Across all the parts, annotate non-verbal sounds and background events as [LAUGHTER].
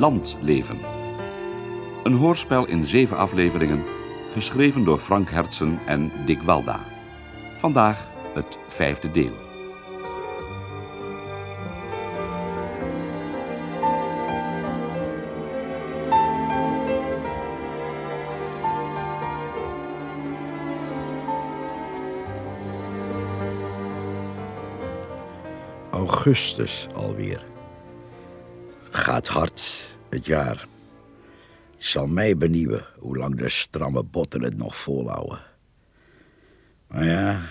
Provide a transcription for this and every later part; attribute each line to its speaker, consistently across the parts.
Speaker 1: Landleven. Een hoorspel in zeven afleveringen, geschreven door Frank Hertsen en Dick Walda. Vandaag het vijfde deel.
Speaker 2: Augustus alweer. Gaat hard, het jaar. Het zal mij benieuwen hoe lang de stramme botten het nog volhouden. Maar ja,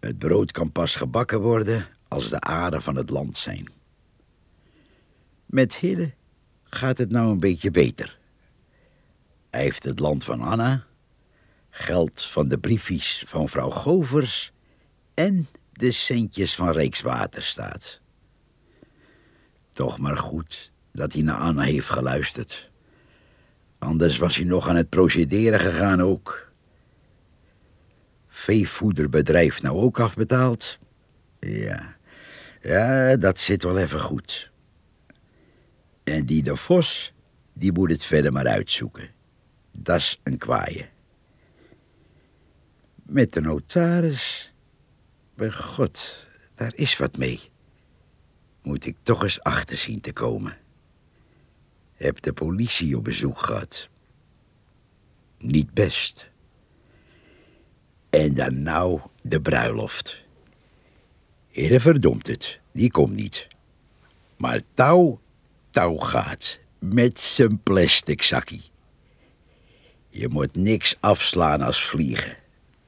Speaker 2: het brood kan pas gebakken worden als de aren van het land zijn. Met Hidde gaat het nou een beetje beter. Hij heeft het land van Anna, geld van de briefjes van vrouw Govers en de centjes van Rijkswaterstaat. Toch maar goed dat hij naar Anna heeft geluisterd. Anders was hij nog aan het procederen gegaan ook. Veevoederbedrijf nou ook afbetaald? Ja, ja, dat zit wel even goed. En die de Vos, die moet het verder maar uitzoeken. Dat is een kwaaie. Met de notaris... Bij God, daar is wat mee. Moet ik toch eens achter zien te komen. Heb de politie op bezoek gehad. Niet best. En dan nou de bruiloft. Hidde verdomt het, die komt niet. Maar touw, touw gaat. Met zijn plastic zakkie. Je moet niks afslaan als vliegen.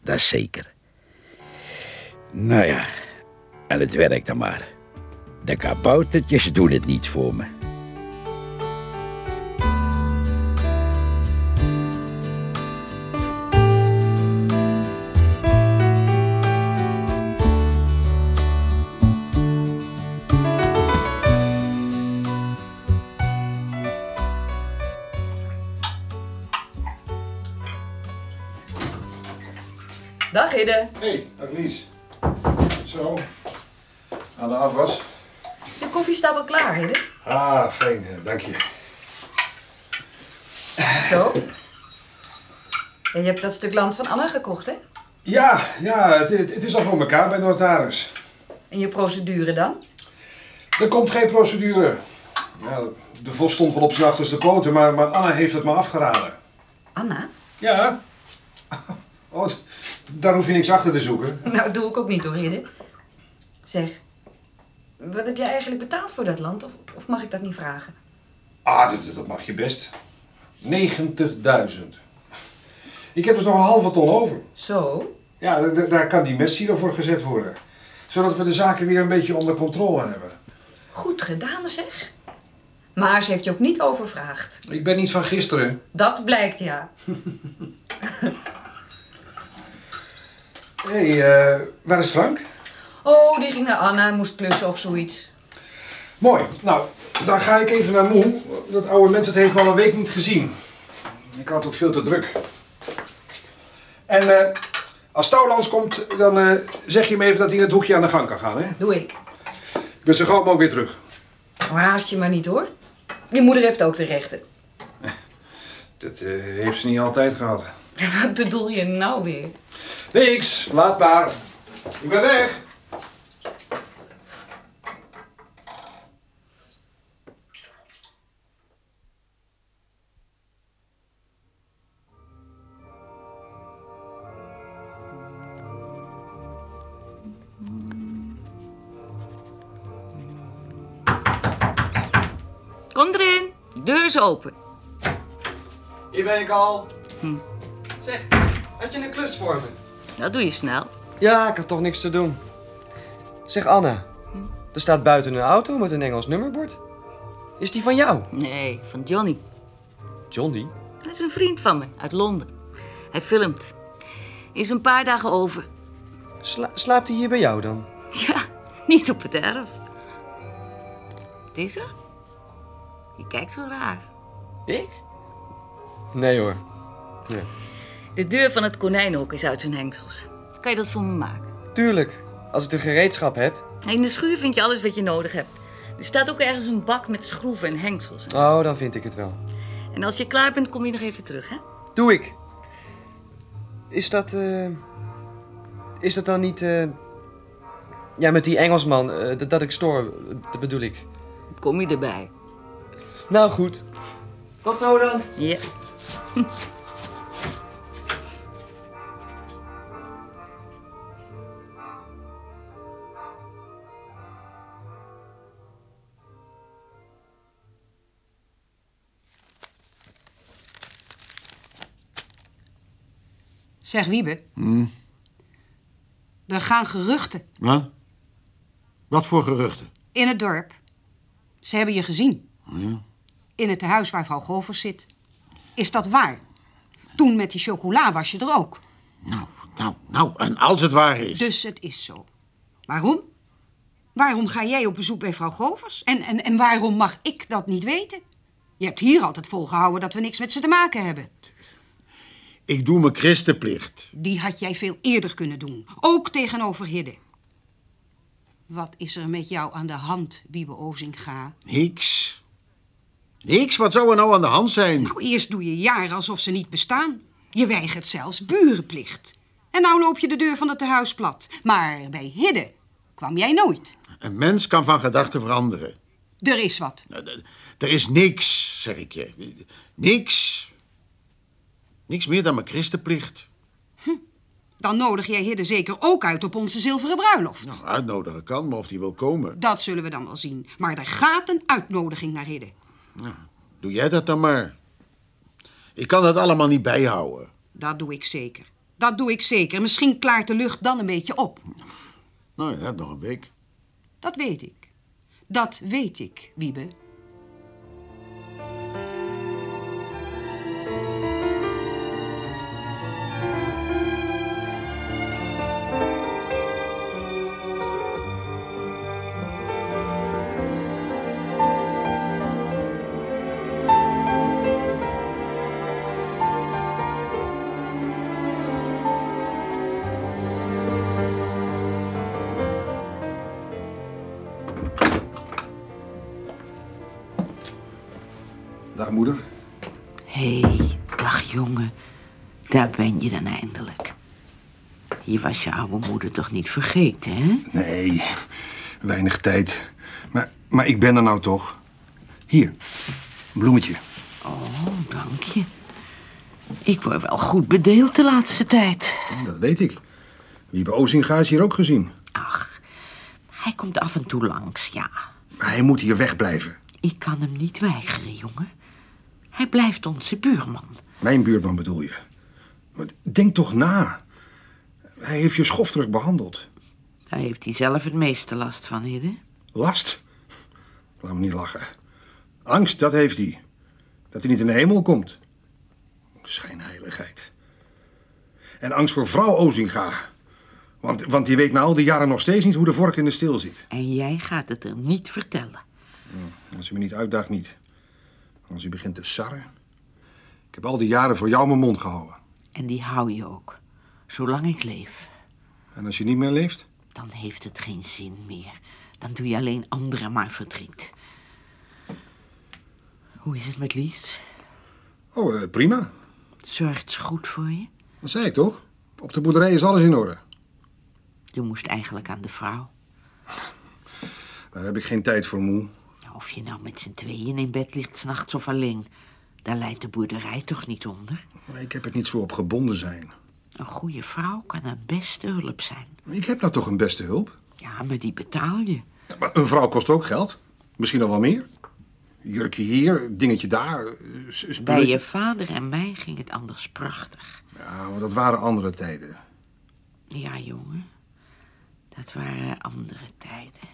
Speaker 2: Dat is zeker. Nou ja, en het werkt dan maar. De kaboutertjes doen het niet voor me.
Speaker 3: Hidde.
Speaker 4: Hey, dag Lies. Zo, aan de afwas.
Speaker 3: De koffie staat al klaar, Hidde.
Speaker 4: Ah, fijn, dank je.
Speaker 3: Zo. En je hebt dat stuk land van Anna gekocht, hè?
Speaker 4: Ja, ja, het, het, het is al voor elkaar bij de notaris.
Speaker 3: En je procedure dan?
Speaker 4: Er komt geen procedure. Ja, de vos stond wel op zijn achterste poten, maar, maar Anna heeft het me afgeraden.
Speaker 3: Anna?
Speaker 4: Ja? [LAUGHS] Oh, daar hoef je niks achter te zoeken.
Speaker 3: Nou, doe ik ook niet hoor. Zeg, wat heb jij eigenlijk betaald voor dat land? Of, of mag ik dat niet vragen?
Speaker 4: Ah, dat, dat mag je best. 90.000. Ik heb dus nog een halve ton over.
Speaker 3: Zo?
Speaker 4: Ja, daar kan die Messi voor gezet worden. Zodat we de zaken weer een beetje onder controle hebben.
Speaker 3: Goed gedaan, zeg. Maar ze heeft je ook niet overvraagd.
Speaker 4: Ik ben niet van gisteren.
Speaker 3: Dat blijkt, ja. [LAUGHS]
Speaker 4: Hé, hey, eh, waar is Frank?
Speaker 3: Oh, die ging naar Anna, moest klussen of zoiets.
Speaker 4: Mooi. Nou, dan ga ik even naar Moe. Dat oude mens, het heeft me al een week niet gezien. Ik had ook veel te druk. En eh, als Touwlands komt, dan eh, zeg je me even dat hij in het hoekje aan de gang kan gaan, hè?
Speaker 3: Doe ik.
Speaker 4: Ik ben zo gauw mogelijk weer terug.
Speaker 3: Maar haast je maar niet, hoor. Je moeder heeft ook de rechten. [LAUGHS]
Speaker 4: Dat heeft ze niet altijd gehad. [LAUGHS]
Speaker 3: Wat bedoel je nou weer?
Speaker 4: Niks, laat maar. Ik ben weg.
Speaker 3: Kom erin. Deur is open.
Speaker 5: Hier ben ik al. Zeg, had je een klus voor me?
Speaker 3: Dat doe je snel.
Speaker 5: Ja, ik had toch niks te doen. Zeg Anna, er staat buiten een auto met een Engels nummerbord. Is die van jou?
Speaker 3: Nee, van Johnny.
Speaker 5: Johnny?
Speaker 3: Dat is een vriend van me uit Londen. Hij filmt. Is een paar dagen over.
Speaker 5: Sla- slaapt hij hier bij jou dan?
Speaker 3: Ja, niet op het erf. Het is er? Je kijkt zo raar.
Speaker 5: Ik? Nee hoor. Nee.
Speaker 3: De deur van het konijnenhok is uit zijn hengsels. Kan je dat voor me maken?
Speaker 5: Tuurlijk, als ik de gereedschap heb.
Speaker 3: In de schuur vind je alles wat je nodig hebt.
Speaker 6: Er staat ook ergens een bak met schroeven en hengsels.
Speaker 5: Oh, dan vind ik het wel.
Speaker 6: En als je klaar bent, kom je nog even terug, hè?
Speaker 5: Doe ik. Is dat, eh... Is dat dan niet, eh... Ja, met die Engelsman, eh, dat, dat ik stoor, dat bedoel ik.
Speaker 6: Kom je erbij?
Speaker 5: Nou goed. Tot zo dan.
Speaker 6: Ja. [LAUGHS]
Speaker 7: Zeg Wiebe. Er gaan geruchten
Speaker 8: Ja? Wat voor geruchten?
Speaker 7: in het dorp. Ze hebben je gezien.
Speaker 8: Ja.
Speaker 7: In het tehuis waar vrouw Govers zit. Is dat waar? Toen met die chocola was je er ook.
Speaker 8: Nou, nou, nou, en als het waar is.
Speaker 7: Dus het is zo. Waarom? Waarom ga jij op bezoek bij vrouw Govers? En, en, en waarom mag ik dat niet weten? Je hebt hier altijd volgehouden dat we niks met ze te maken hebben.
Speaker 8: Ik doe mijn christenplicht.
Speaker 7: Die had jij veel eerder kunnen doen. Ook tegenover Hidde. Wat is er met jou aan de hand, Wiebe Ozinga?
Speaker 8: Niks. Niks? Wat zou er nou aan de hand zijn?
Speaker 7: Nou, eerst doe je jaren alsof ze niet bestaan. Je weigert zelfs burenplicht. En nou loop je de deur van het tehuis plat. Maar bij Hidde kwam jij nooit.
Speaker 8: Een mens kan van gedachten veranderen.
Speaker 7: Er is wat.
Speaker 8: Nou, Er is niks, zeg ik je. Niks. Niks meer dan mijn christenplicht.
Speaker 7: Dan nodig jij Hidde zeker ook uit op onze zilveren bruiloft.
Speaker 8: Nou, uitnodigen kan, maar of die wil komen.
Speaker 7: Dat zullen we dan wel zien. Maar er gaat een uitnodiging naar Hidde.
Speaker 8: Doe jij dat dan maar. Ik kan dat allemaal niet bijhouden.
Speaker 7: Dat doe ik zeker. Dat doe ik zeker. Misschien klaart de lucht dan een beetje op.
Speaker 8: Nou, je hebt nog een week.
Speaker 7: Dat weet ik. Dat weet ik, Wiebe.
Speaker 9: Je dan eindelijk. Je was je oude moeder toch niet vergeten, hè?
Speaker 4: Nee, weinig tijd. Maar, maar ik ben er nou toch. Hier, een bloemetje.
Speaker 9: Oh, dank je. Ik word wel goed bedeeld de laatste tijd.
Speaker 4: Dat weet ik. Wiebe Ozinga is hier ook gezien.
Speaker 9: Ach, hij komt af en toe langs, ja.
Speaker 4: Maar hij moet hier wegblijven.
Speaker 9: Ik kan hem niet weigeren, jongen. Hij blijft onze buurman.
Speaker 4: Mijn buurman bedoel je. Denk toch na. Hij heeft je schofterig behandeld.
Speaker 9: Daar heeft hij zelf het meeste last van, Hidde.
Speaker 4: Last? Laat me niet lachen. Angst, dat heeft hij. Dat hij niet in de hemel komt. Schijnheiligheid. En angst voor vrouw Ozinga. Want, want die weet na al die jaren nog steeds niet hoe de vork in de steel zit.
Speaker 9: En jij gaat het er niet vertellen.
Speaker 4: Als u me niet uitdaagt, niet. Als u begint te sarren. Ik heb al die jaren voor jou mijn mond gehouden.
Speaker 9: En die hou je ook. Zolang ik leef.
Speaker 4: En als je niet meer leeft?
Speaker 9: Dan heeft het geen zin meer. Dan doe je alleen anderen maar verdriet. Hoe is het met Lies?
Speaker 4: Oh, eh, prima.
Speaker 9: Zorgt ze goed voor je?
Speaker 4: Dat zei ik toch? Op de boerderij is alles in orde.
Speaker 9: Je moest eigenlijk aan de vrouw.
Speaker 4: Daar heb ik geen tijd voor, moe.
Speaker 9: Of je nou met z'n tweeën in bed ligt, s'nachts of alleen. Daar leidt de boerderij toch niet onder?
Speaker 4: Ik heb het niet zo op gebonden zijn.
Speaker 9: Een goede vrouw kan een beste hulp zijn.
Speaker 4: Ik heb nou toch een beste hulp?
Speaker 9: Ja, maar die betaal je.
Speaker 4: Ja, maar een vrouw kost ook geld. Misschien nog wel meer. Jurkje hier, dingetje daar. eh,
Speaker 9: Bij je vader en mij ging het anders prachtig.
Speaker 4: Ja, maar dat waren andere tijden.
Speaker 9: Ja, jongen. Dat waren andere tijden.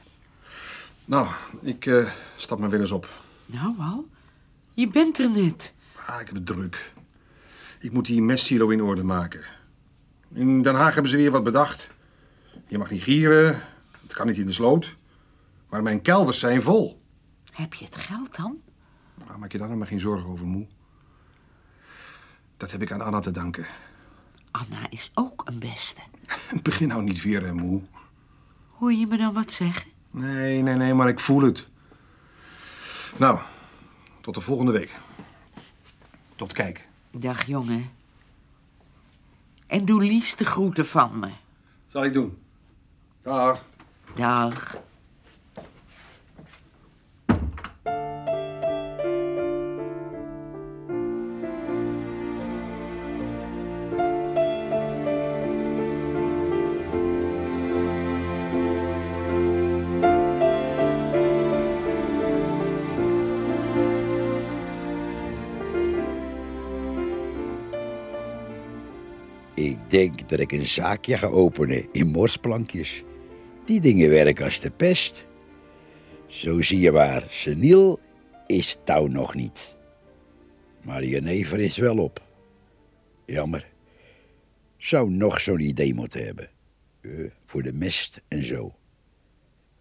Speaker 4: Nou, ik eh, stap maar weer eens op.
Speaker 9: Nou al, je bent er net.
Speaker 4: Ah, ik heb het druk. Ik moet die mestsilo in orde maken. In Den Haag hebben ze weer wat bedacht. Je mag niet gieren, het kan niet in de sloot. Maar mijn kelders zijn vol.
Speaker 9: Heb je het geld dan?
Speaker 4: Nou, maak je daar nou maar geen zorgen over, moe. Dat heb ik aan Anna te danken.
Speaker 9: Anna is ook een beste. [LAUGHS]
Speaker 4: Begin nou niet weer, hè, moe.
Speaker 9: Hoor je me dan wat zeggen?
Speaker 4: Nee, nee, nee, maar ik voel het. Nou, tot de volgende week. Tot kijk.
Speaker 9: Dag, jongen. En doe liefst de groeten van me.
Speaker 4: Zal ik doen. Dag.
Speaker 9: Dag.
Speaker 2: Denk dat ik een zaakje ga openen in morsplankjes. Die dingen werken als de pest. Zo zie je waar, seniel is touw nog niet. Maar jenever is wel op. Jammer. Zou nog zo'n idee moeten hebben. Eh, voor de mest en zo.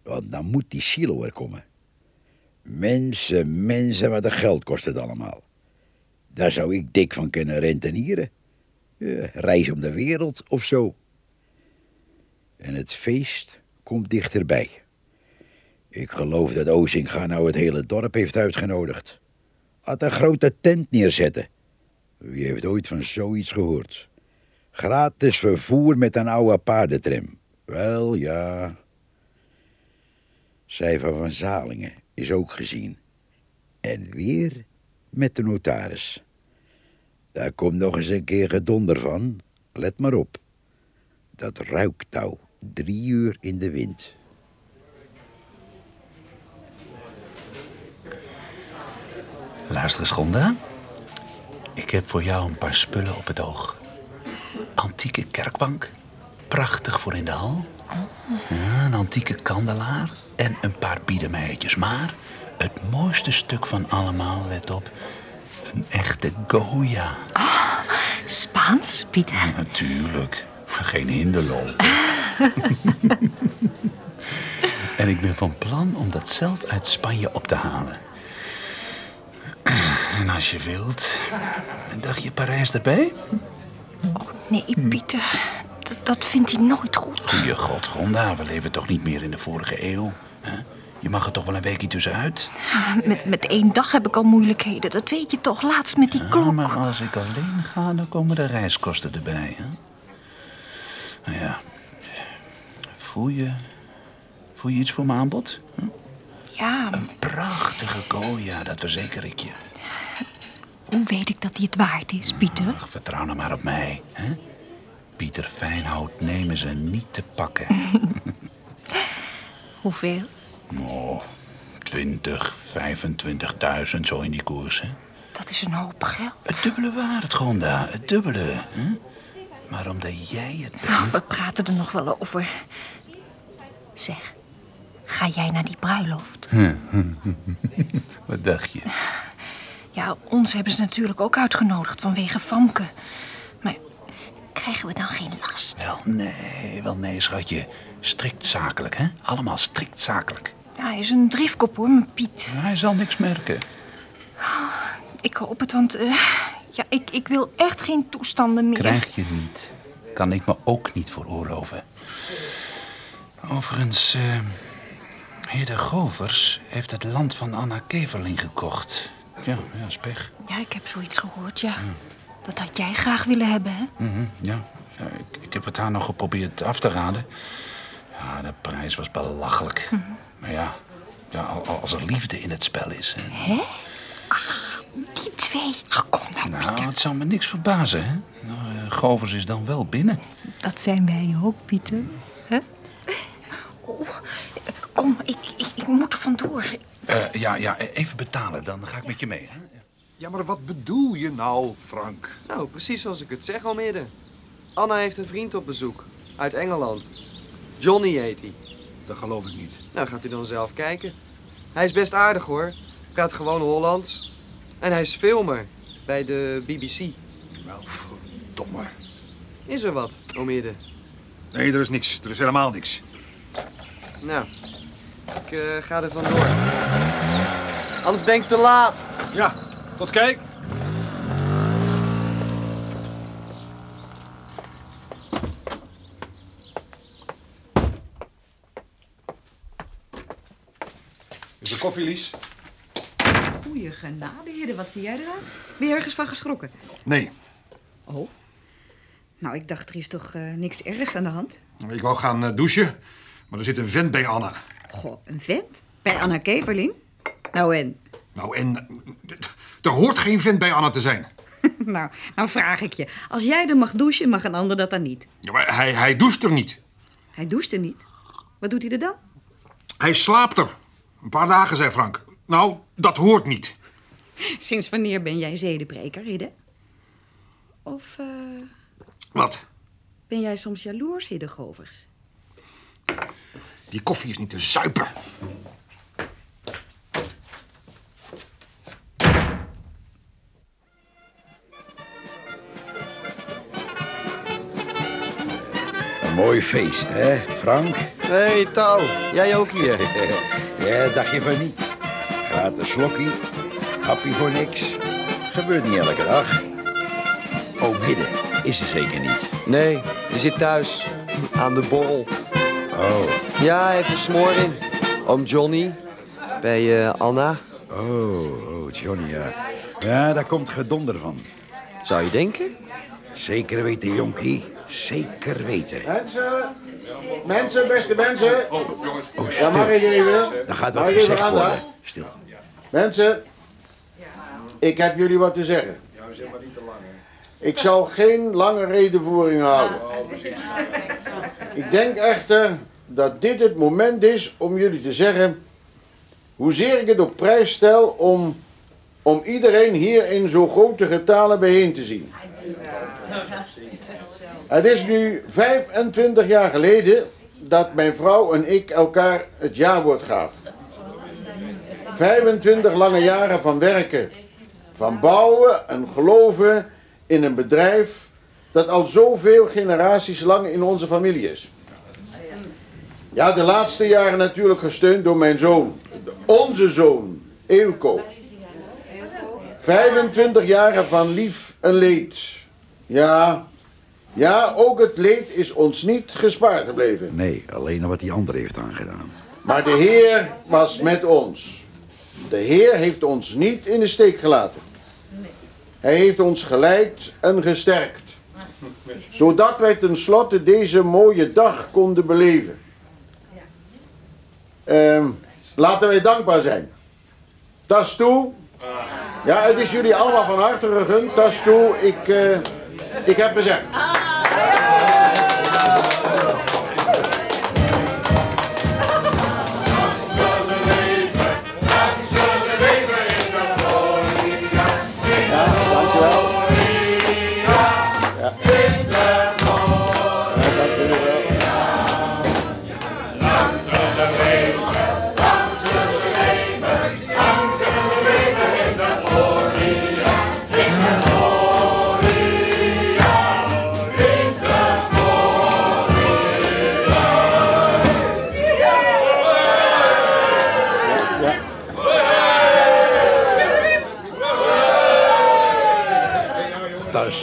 Speaker 2: Want dan moet die silo er komen. Mensen, mensen, wat een geld kost het allemaal. Daar zou ik dik van kunnen rentenieren. Ja, reis om de wereld of zo. En het feest komt dichterbij. Ik geloof dat Ozinga nou het hele dorp heeft uitgenodigd. Had een grote tent neerzetten. Wie heeft ooit van zoiets gehoord? Gratis vervoer met een oude paardentram. Wel, ja. Cijfer van Zalingen is ook gezien. En weer met de notaris. Daar komt nog eens een keer gedonder van. Let maar op. Dat ruiktouw. Drie uur in de wind.
Speaker 10: Luister eens, Gonda. Ik heb voor jou een paar spullen op het oog. Antieke kerkbank. Prachtig voor in de hal. Ja, een antieke kandelaar. En een paar biedemeijetjes. Maar het mooiste stuk van allemaal, let op... Een echte Goya.
Speaker 11: Spaans, Pieter?
Speaker 10: Natuurlijk. Geen hinderloop. [LAUGHS] en ik ben van plan om dat zelf uit Spanje op te halen. En als je wilt, een dagje Parijs erbij?
Speaker 11: Nee, Pieter. Dat, dat vindt hij nooit goed.
Speaker 10: Goeie god, Gonda, we leven toch niet meer in de vorige eeuw? Hè? Je mag er toch wel een weekje tussenuit?
Speaker 11: Met, met één dag heb ik al moeilijkheden. Dat weet je toch, laatst met die
Speaker 10: Ja,
Speaker 11: klok.
Speaker 10: maar als ik alleen ga, dan komen de reiskosten erbij. Hè? Nou ja, voel je, voel je iets voor mijn aanbod? Hm?
Speaker 11: Ja,
Speaker 10: Prachtige Goya, dat verzeker ik je.
Speaker 11: hoe weet ik dat hij het waard is, Pieter?
Speaker 10: Ach, vertrouw nou maar op mij. Hè? Pieter Fijnhout nemen ze niet te pakken. [LAUGHS]
Speaker 11: Hoeveel?
Speaker 10: Oh, 20, 25.000, zo in die koers, hè?
Speaker 11: Dat is een hoop geld.
Speaker 10: Het dubbele waard, Gonda, het dubbele. Hè? Maar omdat jij het bent...
Speaker 11: Nou, we praten er nog wel over. Zeg, ga jij naar die bruiloft?
Speaker 10: Wat dacht je?
Speaker 11: Ja, ons hebben ze natuurlijk ook uitgenodigd vanwege Famke. Maar krijgen we dan geen last?
Speaker 10: Wel nee, wel nee, schatje. Strikt zakelijk, hè? Allemaal strikt zakelijk.
Speaker 11: Ja, hij is een driftkop hoor, mijn Piet.
Speaker 10: Hij zal niks merken.
Speaker 11: Ik hoop het, want eh, ja, ik, ik wil echt geen toestanden meer.
Speaker 10: Krijg je niet. Kan ik me ook niet veroorloven. Overigens, eh heer de Govers heeft het land van Anna Keverling gekocht. Ja, ja, is pech.
Speaker 11: Ja, ik heb zoiets gehoord, ja. Dat had jij graag willen hebben, hè?
Speaker 10: Mhm, ja, ja ik, ik heb het haar nog geprobeerd af te raden. Ja, de prijs was belachelijk. Maar ja, ja, al- al- als er liefde in het spel is... Hè?
Speaker 11: Hè? Ach, die twee. Ach, kom nou,
Speaker 10: Nou, het zou me niks verbazen, hè? Nou, eh, Govers is dan wel binnen.
Speaker 11: Dat zijn wij ook, Pieter. Hè? Oh, kom, ik, ik, ik moet er vandoor.
Speaker 10: Eh, ja, ja, even betalen, dan ga ik met je mee. Hè?
Speaker 12: Ja, maar wat bedoel je nou, Frank?
Speaker 5: Nou, precies zoals ik het zeg al midden. Anna heeft een vriend op bezoek. Uit Engeland. Johnny heet hij.
Speaker 12: Dat geloof ik niet.
Speaker 5: Nou, gaat u dan zelf kijken. Hij is best aardig hoor. Praat gewoon Hollands. En hij is filmer. Bij de BBC.
Speaker 12: Nou, verdomme.
Speaker 5: Is er wat, Omidde?
Speaker 12: Nee, er is niks. Er is helemaal niks.
Speaker 5: Nou, ik eh, ga er vandoor. Anders ben ik te laat.
Speaker 12: Ja, tot kijk.
Speaker 4: Koffie, Lies?
Speaker 3: Goeie genade, heren. Wat zie jij eruit? Ben je ergens van geschrokken?
Speaker 4: Nee,
Speaker 3: Oh. Nou, ik dacht, er is toch eh, niks ergs aan de hand?
Speaker 4: ik wou gaan eh, douchen, maar er zit een vent bij Anna.
Speaker 3: Goh, een vent? Bij Anna Keverling? Nou en?
Speaker 4: Nou, en eh, er hoort geen vent bij Anna te zijn. [LAUGHS]
Speaker 3: nou, nou vraag ik je. Als jij er mag douchen, mag een ander dat dan niet.
Speaker 4: Ja, maar hij, hij doucht er niet.
Speaker 3: Hij doucht er niet. Wat doet hij er dan?
Speaker 4: Hij slaapt er. Een paar dagen, zei Frank. Nou, dat hoort niet.
Speaker 3: Sinds wanneer ben jij zedenpreker, Hidde? Of eh,
Speaker 4: Wat?
Speaker 3: ben jij soms jaloers, Hidde Govers?
Speaker 4: Die koffie is niet te zuipen.
Speaker 2: Mooi feest, hè, Frank?
Speaker 5: Hé, hey, Touw. Jij ook hier? [LAUGHS]
Speaker 2: ja, dacht je van niet. Gaat een slokkie, happie voor niks. Gebeurt niet elke dag. Oom Hidde is er zeker niet.
Speaker 5: Nee, die zit thuis. Aan de borrel.
Speaker 2: Oh.
Speaker 5: Ja, hij heeft een smoor in. Oom Johnny. Bij eh, Anna.
Speaker 2: Oh, oh, Johnny, ja. Ja, daar komt gedonder van.
Speaker 5: Zou je denken?
Speaker 2: Zeker weten, jonkie. Zeker weten.
Speaker 8: Mensen, mensen, beste mensen.
Speaker 2: Oh,
Speaker 8: Ja, mag ik even?
Speaker 2: Daar gaat
Speaker 8: Mag
Speaker 2: wat
Speaker 8: ik even
Speaker 2: gezegd worden.
Speaker 8: aandacht?
Speaker 2: Stil.
Speaker 8: Mensen, ik heb jullie wat te zeggen. Ik zal geen lange redenvoering houden. Ik denk echter dat dit het moment is om jullie te zeggen hoezeer ik het op prijs stel om, om iedereen hier in zo grote getalen bijeen te zien. Het is nu 25 jaar geleden dat mijn vrouw en ik elkaar het jaarwoord gaven. 25 lange jaren van werken, van bouwen en geloven in een bedrijf dat al zoveel generaties lang in onze familie is. Ja, de laatste jaren natuurlijk gesteund door mijn zoon, onze zoon, Eelco. 25 jaren van lief en leed. Ja, ja, ook het leed is ons niet gespaard gebleven.
Speaker 2: Nee, alleen wat die andere heeft aangedaan.
Speaker 8: Maar de Heer was met ons. De Heer heeft ons niet in de steek gelaten. Hij heeft ons geleid en gesterkt. Zodat wij tenslotte deze mooie dag konden beleven. Ehm, laten wij dankbaar zijn. Tas toe. Ja, het is jullie allemaal van harte gegund. Tas toe. Ik, eh, ik heb gezegd.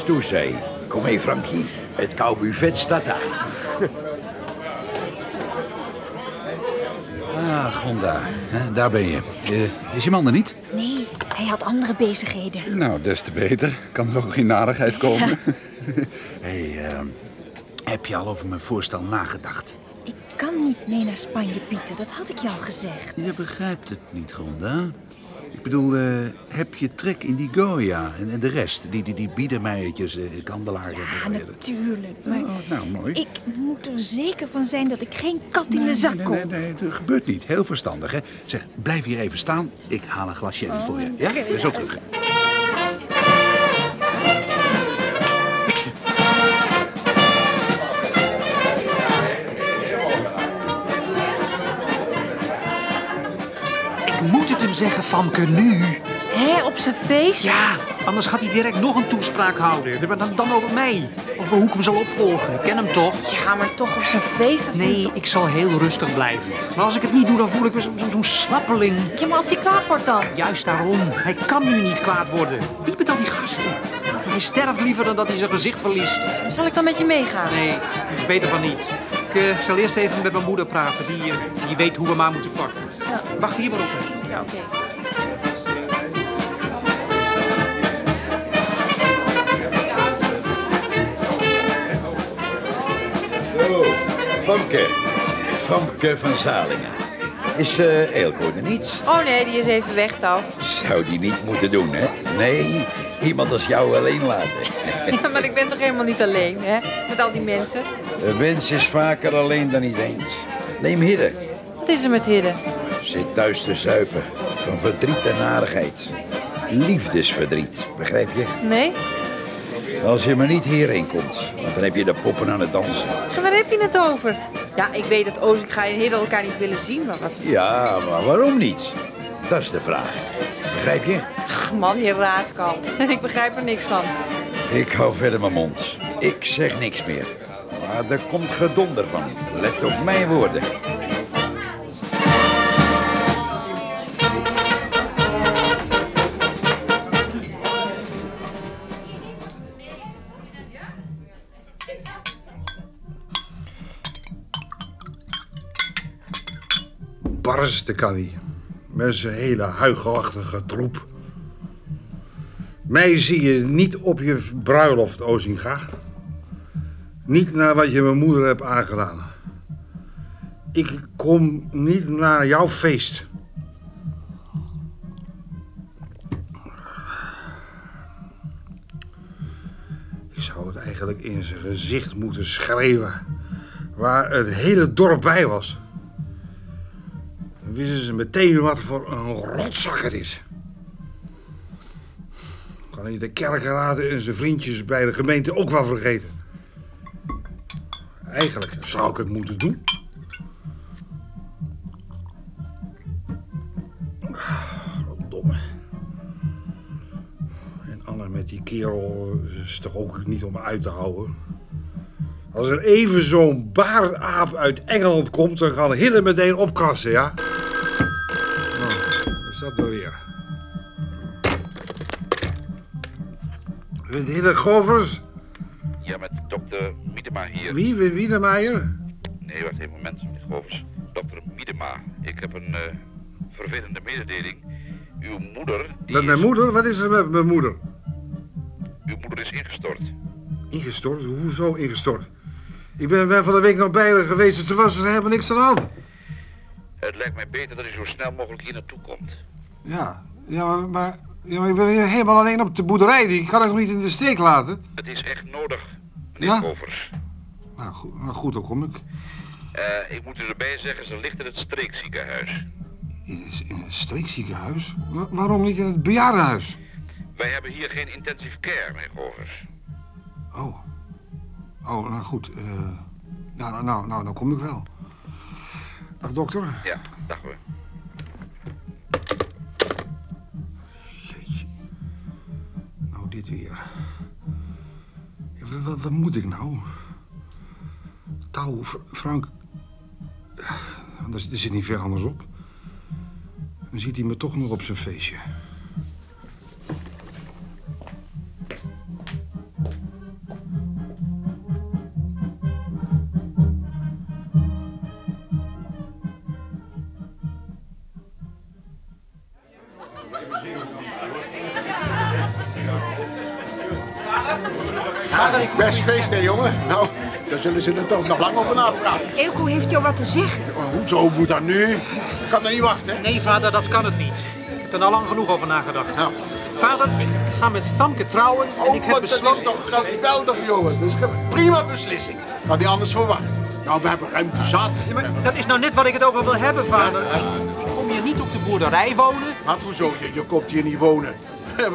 Speaker 2: Toe, zei. Kom mee, Frankie. Het koude buffet staat daar. [LAUGHS]
Speaker 10: Ah, Gonda, hè, daar ben je. Eh, is je man er niet?
Speaker 11: Nee, hij had andere bezigheden.
Speaker 10: Nou, des te beter. Kan er ook geen narigheid komen. [LAUGHS] hey, ehm, heb je al over mijn voorstel nagedacht?
Speaker 11: Ik kan niet mee naar Spanje, Pieter. Dat had ik je al gezegd.
Speaker 10: Je begrijpt het niet, Gonda. Ik bedoel, eh, heb je trek in die Goya en, en de rest? Die, die, die biedermeiertjes, eh, kandelaars.
Speaker 11: Ja, natuurlijk. Maar
Speaker 10: nou, mooi.
Speaker 11: ik moet er zeker van zijn dat ik geen kat in de zak
Speaker 10: nee,
Speaker 11: kom.
Speaker 10: nee, nee, dat gebeurt niet. Heel verstandig, hè? Zeg, blijf hier even staan. Ik haal een glas sherry voor je. Ja? Zo
Speaker 11: ja.
Speaker 10: terug.
Speaker 13: Zeggen, Famke, nu.
Speaker 11: Hé, op zijn feest?
Speaker 13: Ja, anders gaat hij direct nog een toespraak houden. Dan, dan over mij. Over hoe ik hem zal opvolgen. Ik ken hem toch?
Speaker 11: Ja, maar toch op zijn feest? Dat
Speaker 13: Nee,
Speaker 11: toch-
Speaker 13: ik zal heel rustig blijven. Maar als ik het niet doe, dan voel ik me zo- zo- zo'n snappeling.
Speaker 11: Ja, maar als hij kwaad wordt dan?
Speaker 13: Juist daarom. Hij kan nu niet kwaad worden. Niet met al die gasten. Hij sterft liever dan dat hij zijn gezicht verliest.
Speaker 3: Zal ik dan met je meegaan?
Speaker 13: Nee, is beter van niet. Ik eh, zal eerst even met mijn moeder praten. Die, eh, die weet hoe we maar moeten pakken. Wacht hier maar op.
Speaker 3: Oké.
Speaker 2: Zo, Famke. Van Zalingen. Is uh, Eelco er niet?
Speaker 14: Oh nee, die is even weg toch.
Speaker 2: Zou die niet moeten doen, hè? Nee, iemand als jou alleen laten. [LAUGHS]
Speaker 14: ja, maar ik ben toch helemaal niet alleen, hè? Met al die mensen.
Speaker 2: Een mens is vaker alleen dan niet eens. Neem Hidde.
Speaker 14: Wat is er met Hidde?
Speaker 2: Zit thuis te zuipen. Van verdriet en narigheid. Liefdesverdriet, begrijp je?
Speaker 14: Nee?
Speaker 2: Als je maar niet hierheen komt, want dan heb je de poppen aan het dansen.
Speaker 14: Waar heb je het over? Ja, ik weet dat Ozinga en Hidde elkaar niet willen zien, maar wat...
Speaker 2: Ja, maar waarom niet? Dat is de vraag. Begrijp je?
Speaker 14: Ach, man, je raaskant. [LAUGHS] Ik begrijp er niks van.
Speaker 2: Ik hou verder mijn mond. Ik zeg niks meer. Maar er komt gedonder van. Let op mijn woorden.
Speaker 4: Barsten kan. Met zijn hele huigelachtige troep. Mij zie je niet op je bruiloft, Ozinga. Niet naar wat je mijn moeder hebt aangedaan. Ik kom niet naar jouw feest. Ik zou het eigenlijk in zijn gezicht moeten schreeuwen. Waar het hele dorp bij was. Wisten ze meteen wat voor een rotzak het is. Kan hij de kerkenraad en zijn vriendjes bij de gemeente ook wel vergeten. Eigenlijk zou ik het moeten doen. Domme. En Anne met die kerel is toch ook niet om me uit te houden. Als er even zo'n baardaap uit Engeland komt, dan gaan Hidden meteen opkrassen, ja? Nou, wat is dat nou weer? Met Hidden Govers?
Speaker 15: Ja, met dokter Miedema hier.
Speaker 4: Wie? Wie Wiedemeijer?
Speaker 15: Nee, wacht even een moment, meneer Govers. Dokter Miedema. Ik heb een eh, vervelende mededeling. Uw moeder...
Speaker 4: Met mijn moeder? Wat is er met mijn moeder?
Speaker 15: Uw moeder is ingestort.
Speaker 4: Ingestort? Hoezo ingestort? Ik ben, ben van de week nog bij haar geweest toen was er helemaal niks aan de hand.
Speaker 15: Het lijkt mij beter dat u zo snel mogelijk hier naartoe komt.
Speaker 4: Ja, ja maar, maar, ja, maar ik ben hier helemaal alleen op de boerderij. Die kan ik nog niet in de steek laten.
Speaker 15: Het is echt nodig, meneer
Speaker 4: Ja? Nou goed, nou goed, dan kom ik.
Speaker 15: Eh, ik moet u erbij zeggen, ze ligt in het streekziekenhuis.
Speaker 4: In, in een streekziekenhuis? Wa- waarom niet in het bejaardenhuis?
Speaker 15: Wij hebben hier geen intensive care, meneer.
Speaker 4: Oh. Oh, nou goed. ja, nou, nou, nou, dan kom ik wel. Dag dokter.
Speaker 15: Ja, dag we.
Speaker 4: Nou, dit weer. Ja, wa- wa- wat, moet ik nou? Touw, Fr- Frank. Er zit niet ver anders op. Dan ziet hij me toch nog op zijn feestje.
Speaker 8: Nou, daar zullen ze er toch nog lang over napraten.
Speaker 7: Eelco heeft jou wat te zeggen.
Speaker 8: Hoezo moet dat nu? Ik kan er niet wachten.
Speaker 13: Nee, vader, dat kan het niet. Ik heb er al lang genoeg over nagedacht. Vader, ik ga met Famke trouwen en
Speaker 8: Oh,
Speaker 13: ik heb
Speaker 8: maar dat is toch geweldig, jongen. Dat is een prima beslissing. Kan die anders verwachten. Nou, we hebben ruimte zat.
Speaker 13: Ja, maar dat is nou net wat ik het over wil hebben, vader. Ik, ik kom hier niet op de boerderij wonen.
Speaker 8: Maar hoezo? Je, je komt hier niet wonen. [LAUGHS]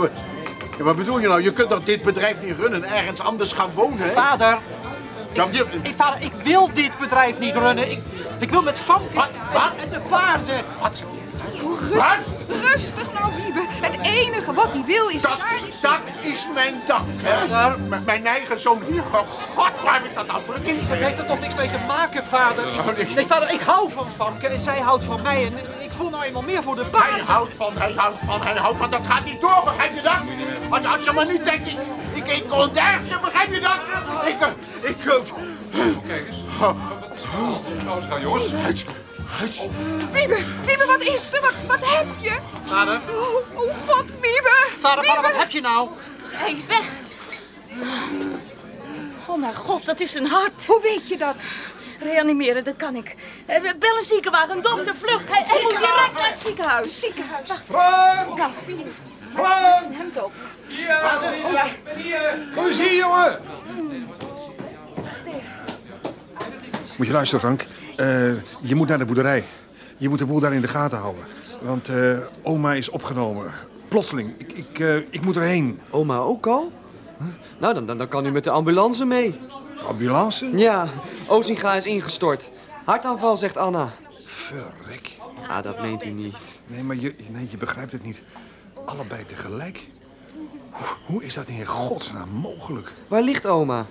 Speaker 8: Ja, wat bedoel je nou? Je kunt toch dit bedrijf niet runnen en ergens anders gaan wonen, hè?
Speaker 13: Vader,
Speaker 8: Ja, je-
Speaker 13: ik, vader, ik wil dit bedrijf niet runnen. Ik, ik wil met Famke en, en de paarden.
Speaker 8: Wat?
Speaker 7: Rust, rustig nou, Wiebe. Het enige wat hij wil is...
Speaker 8: Dat, dat is mijn dank, hè? M- Mijn eigen zoon hier. Oh, God, waar heb ik dat nou voor een kind
Speaker 13: Dat heeft er toch niks mee te maken, vader?
Speaker 8: Oh, nee.
Speaker 13: Vader, ik hou van Famke en zij houdt van mij. En ik voel nou eenmaal meer voor de
Speaker 8: Hij
Speaker 13: paarden.
Speaker 8: houdt van, hij houdt van, hij houdt van. Dat gaat niet door, begrijp je dat? Als, als je maar niet denkt, ik, ik, je, begrijp je dat? Ik, eh, ik... eh,
Speaker 12: Kijk eens. Nou, eens gaan, jongens.
Speaker 7: Wiebe, Wiebe, wat is er? Wat, wat heb je?
Speaker 13: Vader,
Speaker 7: Oh, oh god, Wiebe.
Speaker 13: vader, vader, wat heb je nou?
Speaker 6: Zij, weg! Oh mijn god, dat is een hart.
Speaker 7: Hoe weet je dat?
Speaker 16: Reanimeren, dat kan ik. Eh, Bel een ziekenwagen, dokter, vlug. Hij, hij moet direct naar het ziekenhuis. Ziekenhuis. Wacht.
Speaker 4: Frank!
Speaker 16: Nou,
Speaker 4: Frank!
Speaker 16: zijn hemd ook.
Speaker 4: Ja, Kom eens hier, jongen! Moet je luisteren, Frank. Eh, je moet naar de boerderij. Je moet de boel daar in de gaten houden. Want eh, oma is opgenomen. Plotseling. Ik, ik, eh, ik moet erheen.
Speaker 5: Oma ook al? Nou, dan, dan, dan kan u met de ambulance mee.
Speaker 4: Ambulance?
Speaker 5: Ja, Ozinga is ingestort. Hartaanval, zegt Anna.
Speaker 4: Verrek.
Speaker 5: Ah, dat meent u niet.
Speaker 4: Nee, maar je, nee, je begrijpt het niet. Allebei tegelijk. Hoe, hoe is dat in godsnaam mogelijk?
Speaker 5: Waar ligt oma?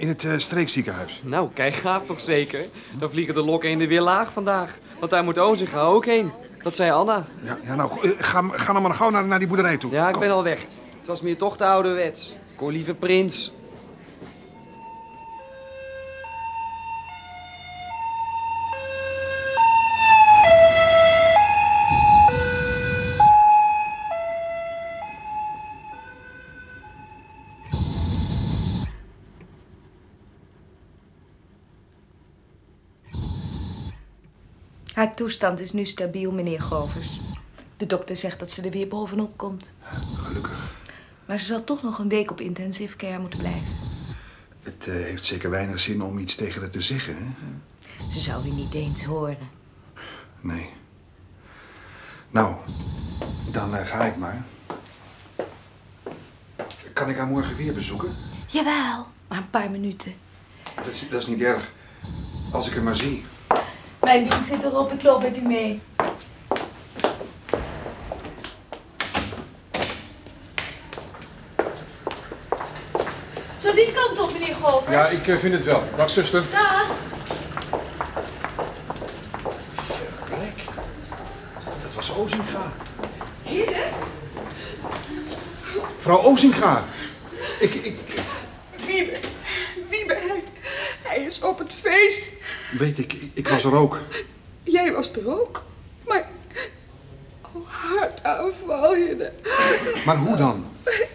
Speaker 4: In het eh, streekziekenhuis.
Speaker 5: Nou, kijk gaaf toch zeker? Dan vliegen de lokken eenden weer laag vandaag. Want daar moet Ozinga ook heen. Dat zei Anna.
Speaker 4: Ja, ja nou, eh, ga, ga nou maar gauw naar, naar die boerderij toe.
Speaker 5: Ja, ik ben al weg. Het was meer toch de ouderwets. Ik hoor liever prins.
Speaker 3: Haar toestand is nu stabiel, meneer Govers. De dokter zegt dat ze er weer bovenop komt.
Speaker 4: Gelukkig.
Speaker 3: Maar ze zal toch nog een week op intensive care moeten blijven.
Speaker 4: Het eh, heeft zeker weinig zin om iets tegen haar te zeggen, hè?
Speaker 3: Ze zou u niet eens horen.
Speaker 4: Nee. Nou, dan eh, ga ik maar. Kan ik haar morgen weer bezoeken?
Speaker 3: Jawel, maar een paar minuten.
Speaker 4: Dat is, dat is niet erg. Als ik hem maar zie.
Speaker 3: Mijn zit erop, ik loop met u mee. Zo die kant op, meneer Govers.
Speaker 4: Ja, ik eh, vind het wel. Dag, zuster.
Speaker 3: Dag.
Speaker 4: Verrek. Dat was Ozinga.
Speaker 17: Hidde?
Speaker 4: Vrouw Ozinga. Ik, ik
Speaker 7: Wiebe, Wiebe, hij, hij is op het feest.
Speaker 4: weet ik, ik was er ook.
Speaker 7: Jij was er ook. Maar, oh, hartaanval, Hidde.
Speaker 4: Maar hoe dan?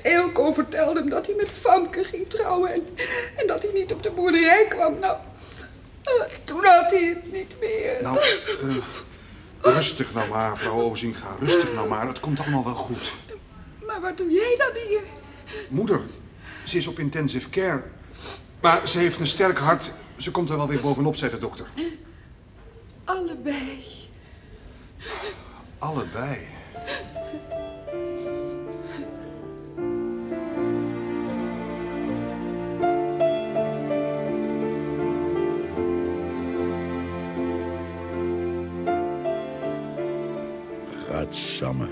Speaker 7: Eelco vertelde hem dat hij met Famke ging trouwen en, en dat hij niet op de boerderij kwam. Nou, eh, toen had hij het niet meer.
Speaker 4: Nou, eh, rustig nou maar, mevrouw Ozinga. Rustig nou maar. Het komt allemaal wel goed.
Speaker 7: Maar wat doe jij dan hier?
Speaker 4: Moeder, ze is op intensive care. Maar ze heeft een sterk hart. Ze komt er wel weer bovenop, zei de dokter.
Speaker 7: Allebei.
Speaker 4: Allebei.
Speaker 2: Gadsamme.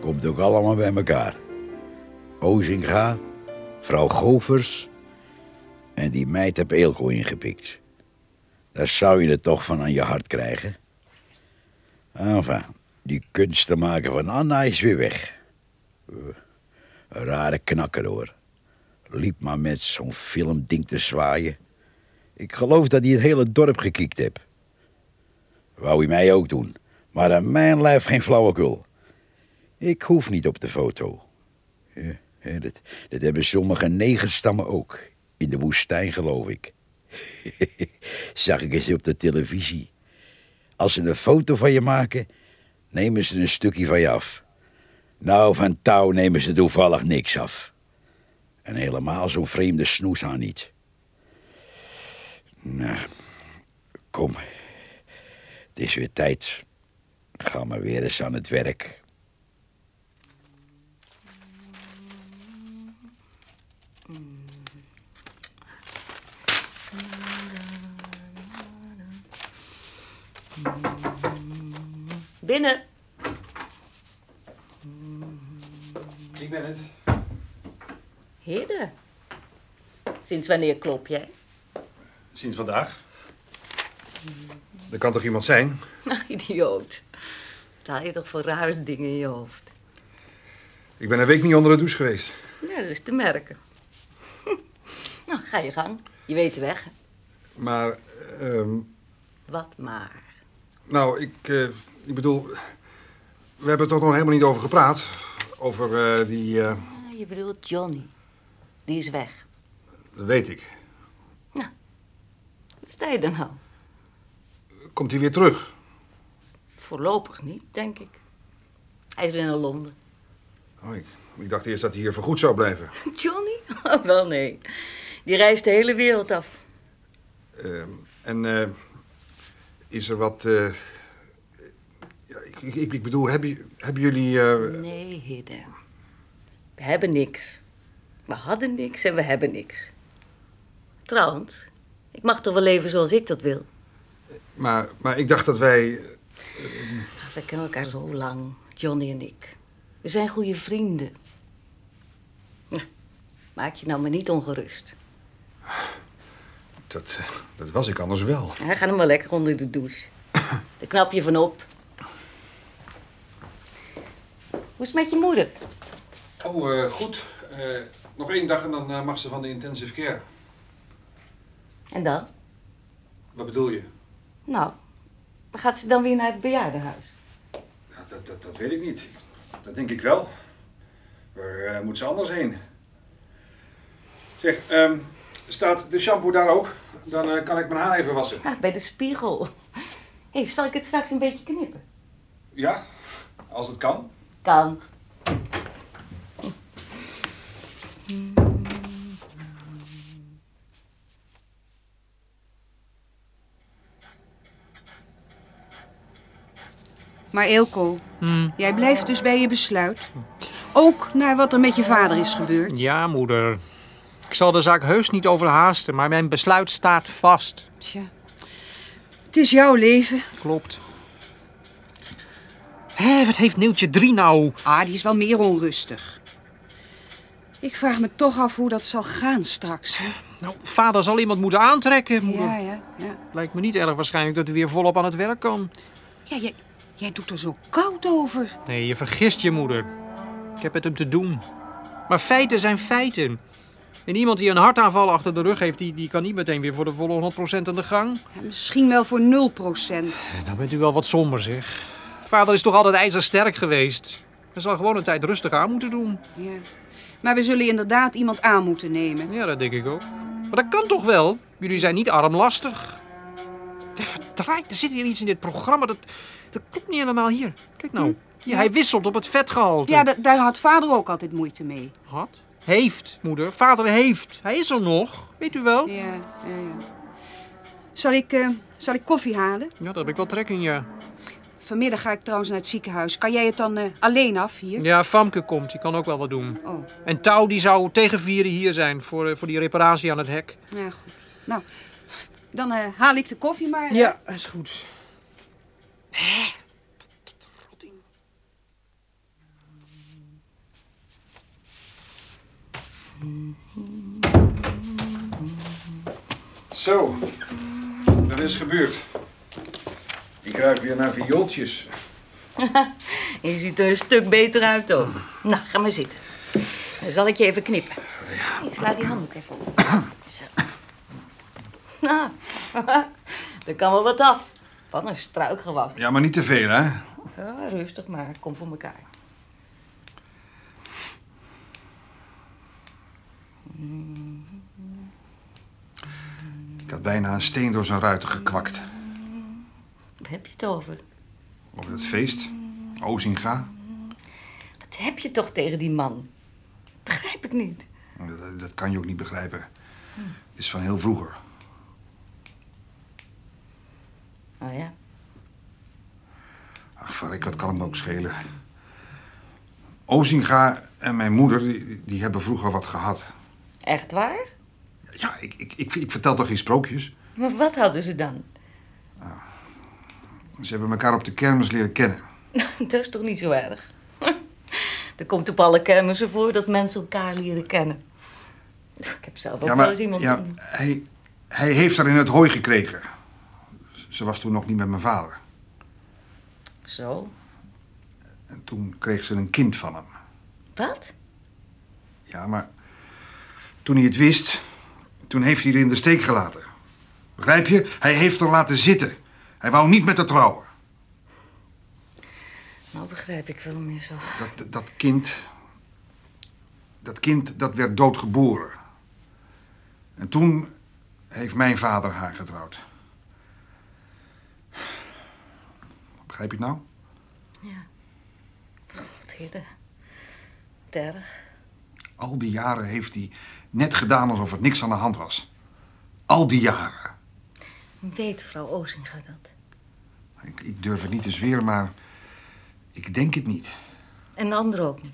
Speaker 2: Komt ook allemaal bij elkaar. Ozinga, vrouw Govers en die meid heb Eelco ingepikt. Daar zou je het toch van aan je hart krijgen. Enfin, die kunstenmaker van Anna is weer weg. Een rare knakker hoor. Liep maar met zo'n filmding te zwaaien. Ik geloof dat hij het hele dorp gekiekt heeft. Wou hij mij ook doen, maar aan mijn lijf geen flauwekul. Ik hoef niet op de foto. Ja, dat, dat hebben sommige negerstammen ook. In de woestijn, geloof ik. [LAUGHS] Zag ik eens op de televisie. Als ze een foto van je maken, nemen ze een stukje van je af. Nou, van touw nemen ze toevallig niks af. En helemaal zo'n vreemde snoes aan niet. Nou, kom. Het is weer tijd. Ga maar weer eens aan het werk.
Speaker 16: Binnen.
Speaker 4: Ik ben het.
Speaker 16: Hidde. Sinds wanneer klop jij?
Speaker 4: Sinds vandaag. Er kan toch iemand zijn?
Speaker 16: Ach, idioot. Wat haal je toch voor rare dingen in je hoofd?
Speaker 4: Ik ben een week niet onder de douche geweest.
Speaker 16: Ja, dat is te merken. [LAUGHS] nou, ga je gang. Je weet de weg.
Speaker 4: Maar, ehm,
Speaker 16: Wat maar.
Speaker 4: nou, ik, eh, ik bedoel... We hebben er toch nog helemaal niet over gepraat. Over eh, die... eh,
Speaker 16: Je bedoelt Johnny. Die is weg.
Speaker 4: dat weet ik.
Speaker 16: Wat sta je dan nou?
Speaker 4: Komt hij weer terug?
Speaker 16: Voorlopig niet, denk ik. Hij is weer naar Londen.
Speaker 4: Oh, ik, ik dacht eerst dat hij hier voorgoed zou blijven. [LAUGHS]
Speaker 16: Johnny? Oh, wel nee. Die reist de hele wereld af.
Speaker 4: Ehm, en eh, is er wat... eh, ik, ik, ik bedoel, hebben, hebben jullie... eh,
Speaker 16: Nee, Hidde. We hebben niks. We hadden niks en we hebben niks. Trouwens, ik mag toch wel leven zoals ik dat wil.
Speaker 4: maar, maar ik dacht dat wij...
Speaker 16: We kennen elkaar zo lang, Johnny en ik. We zijn goede vrienden. Maak je nou maar niet ongerust.
Speaker 4: Dat, eh, dat was ik anders wel.
Speaker 16: Ja, ga dan maar lekker onder de douche. [COUGHS] Daar knap je van op. Hoe is het met je moeder?
Speaker 4: Oh, eh, goed. Eh, nog één dag en dan eh, mag ze van de intensive care.
Speaker 16: En dan?
Speaker 4: Wat bedoel je?
Speaker 16: Nou, gaat ze dan weer naar het bejaardenhuis.
Speaker 4: Ja, dat, dat, dat weet ik niet. Dat denk ik wel. Waar moet ze anders heen? Zeg, ehm, staat de shampoo daar ook? Dan kan ik mijn haar even wassen.
Speaker 16: Ja, bij de spiegel. Hé, hey, zal ik het straks een beetje knippen?
Speaker 4: Ja, als het kan.
Speaker 16: Kan.
Speaker 7: Maar Eelco, jij blijft dus bij je besluit. Ook naar wat er met je vader is gebeurd.
Speaker 13: Ja, moeder. Ik zal de zaak heus niet overhaasten, maar mijn besluit staat vast.
Speaker 7: Tja, het is jouw leven.
Speaker 13: Klopt. Hé, wat heeft Neeltje 3 nou?
Speaker 7: Ah, die is wel meer onrustig. Ik vraag me toch af hoe dat zal gaan straks. Hè?
Speaker 13: Nou, vader zal iemand moeten aantrekken, moeder.
Speaker 7: Ja, ja, ja.
Speaker 13: Lijkt me niet erg waarschijnlijk dat u weer volop aan het werk kan.
Speaker 7: Ja, jij, jij doet er zo koud over.
Speaker 13: Nee, je vergist je, moeder. Ik heb met hem te doen. Maar feiten zijn feiten. En iemand die een hartaanval achter de rug heeft, die, die kan niet meteen weer voor de volle 100% aan de gang.
Speaker 7: Ja, misschien wel voor 0%.
Speaker 13: Nou bent u wel wat somber, zeg. Vader is toch altijd ijzersterk geweest. Hij zal gewoon een tijd rustig aan moeten doen.
Speaker 7: Ja. Maar we zullen inderdaad iemand aan moeten nemen.
Speaker 13: Ja, dat denk ik ook. Maar dat kan toch wel? Jullie zijn niet armlastig. Verdraaid, er zit hier iets in dit programma. Dat, dat klopt niet helemaal hier. Kijk nou. Hier, hij wisselt op het vetgehalte.
Speaker 7: Ja, da- daar had vader ook altijd moeite mee.
Speaker 13: Had? Heeft, moeder. Vader heeft. Hij is er nog. Weet u wel?
Speaker 7: Ja, ja, ja. Zal ik, eh, zal ik koffie halen?
Speaker 13: Ja, daar heb ik wel trek in, ja.
Speaker 7: Vanmiddag ga ik trouwens naar het ziekenhuis. Kan jij het dan eh, alleen af hier?
Speaker 13: Ja, Famke komt. Die kan ook wel wat doen.
Speaker 7: Oh,
Speaker 13: En Touw die zou tegen vieren hier zijn voor, eh, voor die reparatie aan het hek.
Speaker 7: ja, goed. Nou, dan eh, haal ik de koffie maar. hè?
Speaker 13: Ja, is goed.
Speaker 4: Zo, dat is gebeurd. Ik ruik weer naar viooltjes. [LAUGHS]
Speaker 16: je ziet er een stuk beter uit ook. Nou, ga maar zitten. Dan zal ik je even knippen. Ik sla die handdoek even op. [CLEARS THROAT] Zo. Nou, [LAUGHS] er kan wel wat af. Van een struikgewas.
Speaker 4: Ja, maar niet te veel, hè?
Speaker 16: Ja, rustig maar, kom voor elkaar.
Speaker 4: Ik had bijna een steen door zijn ruiten gekwakt.
Speaker 16: Heb je het over?
Speaker 4: Over het feest. Ozinga.
Speaker 16: Wat heb je toch tegen die man? Begrijp ik niet.
Speaker 4: Dat, dat kan je ook niet begrijpen. Het is van heel vroeger.
Speaker 16: Oh ja?
Speaker 4: Ach, Vark, wat kan het me ook schelen? Ozinga en mijn moeder, die, die hebben vroeger wat gehad.
Speaker 16: Echt waar?
Speaker 4: Ja, ik, ik, ik, ik vertel toch geen sprookjes?
Speaker 16: Maar wat hadden ze dan?
Speaker 4: Ze hebben elkaar op de kermis leren kennen. [LAUGHS]
Speaker 16: Dat is toch niet zo erg? [LAUGHS] Er komt op alle kermissen voor dat mensen elkaar leren kennen. Ik heb zelf ook
Speaker 4: Ja,
Speaker 16: wel eens iemand...
Speaker 4: ja, hij, hij heeft haar in het hooi gekregen. Ze was toen nog niet met mijn vader.
Speaker 16: Zo?
Speaker 4: En toen kreeg ze een kind van hem.
Speaker 16: Wat?
Speaker 4: Ja, maar toen hij het wist, toen heeft hij haar in de steek gelaten. Begrijp je? Hij heeft haar laten zitten. Hij wou niet met haar trouwen.
Speaker 16: Nou begrijp ik wel meer zo.
Speaker 4: Dat, dat kind, dat kind, dat werd doodgeboren. En toen, heeft mijn vader haar getrouwd. Begrijp je het nou?
Speaker 16: Ja. God, Hidde. Terg.
Speaker 4: Al die jaren heeft hij net gedaan alsof er niks aan de hand was. Al die jaren.
Speaker 16: Weet vrouw Ozinga dat?
Speaker 4: Ik, ik durf het niet te zweren, maar ik denk het niet.
Speaker 16: En de anderen ook niet.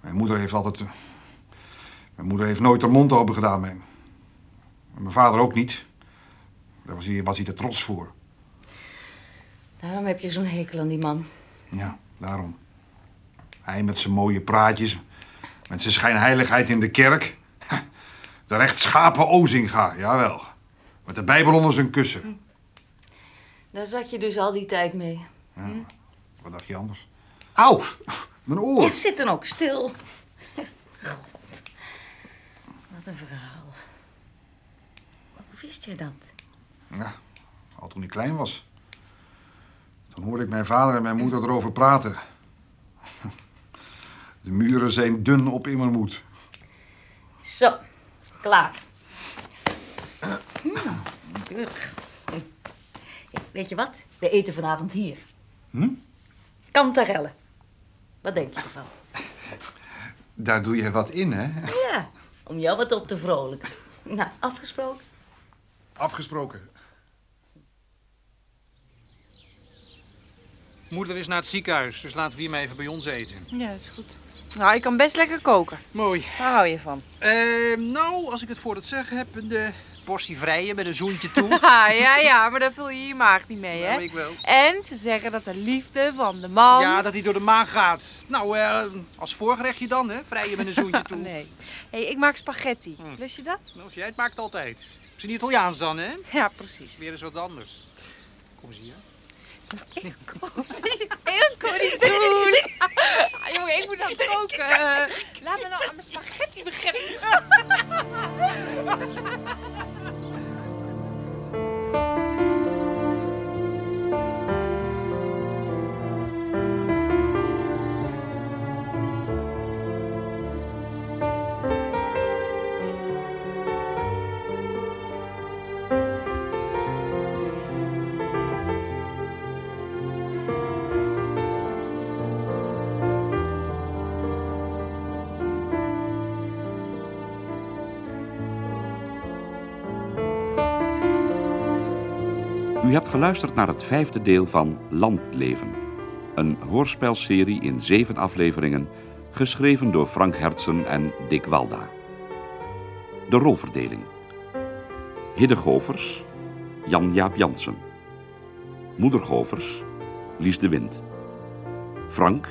Speaker 4: Mijn moeder heeft altijd... eh, Mijn moeder heeft nooit haar mond open gedaan. Mijn, mijn vader ook niet. Daar was hij, was hij te trots voor.
Speaker 16: Daarom heb je zo'n hekel aan die man.
Speaker 4: Ja, daarom. Hij met zijn mooie praatjes. Met zijn schijnheiligheid in de kerk. [LAUGHS] De rechtschapen Ozinga, jawel. Met de Bijbel onder zijn kussen.
Speaker 16: Daar zat je dus al die tijd mee.
Speaker 4: Ja, wat dacht je anders? Auw, [LAUGHS] mijn oor.
Speaker 16: Je zit dan ook stil. [LAUGHS] God. Wat een verhaal. Hoe wist jij dat?
Speaker 4: Ja, al toen ik klein was. Toen hoorde ik mijn vader en mijn moeder erover praten. [LAUGHS] De muren zijn dun op immermoed.
Speaker 16: Zo, klaar. Nou, keurig. Weet je wat? We eten vanavond hier.
Speaker 4: Hm?
Speaker 16: Kantarellen. Wat denk je ervan? [LAUGHS]
Speaker 4: Daar doe je wat in, hè?
Speaker 16: Ja, om jou wat op te vrolijken. Nou, afgesproken?
Speaker 4: Afgesproken.
Speaker 13: Moeder is naar het ziekenhuis, dus laten we hier maar even bij ons eten.
Speaker 14: Ja, dat is goed. Nou, ik kan best lekker koken.
Speaker 13: Mooi.
Speaker 14: Waar hou je van?
Speaker 13: Eh, nou, als ik het voor het zeggen heb, de portie vrije met een zoentje toe. [LAUGHS]
Speaker 14: Ah, ja, ja, maar daar vul je je maag niet mee, hè?
Speaker 13: Nou, ik wel.
Speaker 14: En ze zeggen dat de liefde van de man...
Speaker 13: Ja, dat hij door de maag gaat. Nou, eh, als voorgerechtje dan, hè? Vrije met een zoentje [LAUGHS] toe.
Speaker 14: nee. Hé, hey, ik maak spaghetti.
Speaker 13: Hm.
Speaker 14: Lust je dat?
Speaker 13: Nou, jij het maakt altijd. Is niet Italiaans dan, hè?
Speaker 14: Ja, precies.
Speaker 13: Weer eens wat anders. Kom eens hier.
Speaker 14: Ik kom niet doen. Ah, jongen, ik moet nog koken. [LAUGHS] Laat me nou aan mijn spaghetti beginnen.
Speaker 1: thank you U hebt geluisterd naar het vijfde deel van Landleven. Een hoorspelserie in zeven afleveringen, geschreven door Frank Hertzen en Dick Walda. De rolverdeling. Hidde Govers, Jan-Jaap Jansen. Moeder Govers, Lies de Wind. Frank,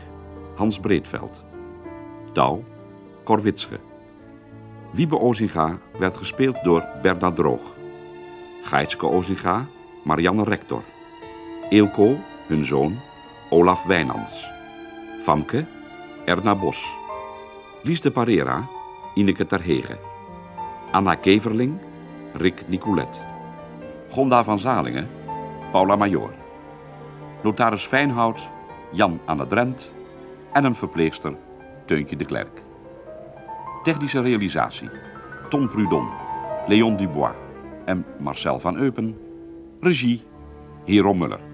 Speaker 1: Hans Breedveld. Douw, Cor Witsche. Wiebe Ozinga werd gespeeld door Bernard Droog. Geitske Ozinga, Marianne Rector. Eelco, hun zoon, Olaf Wijnands. Famke, Erna Bos. Lies de Parera, Ineke Terhege. Anna Keverling, Rick Nicolet. Gonda van Zalingen, Paula Major. Notaris Fijnhout, Jan Anne Drent. En een verpleegster, Teuntje de Klerk. Technische realisatie, Tom Prudon, Leon Dubois en Marcel van Eupen. Regie, Hero Muller.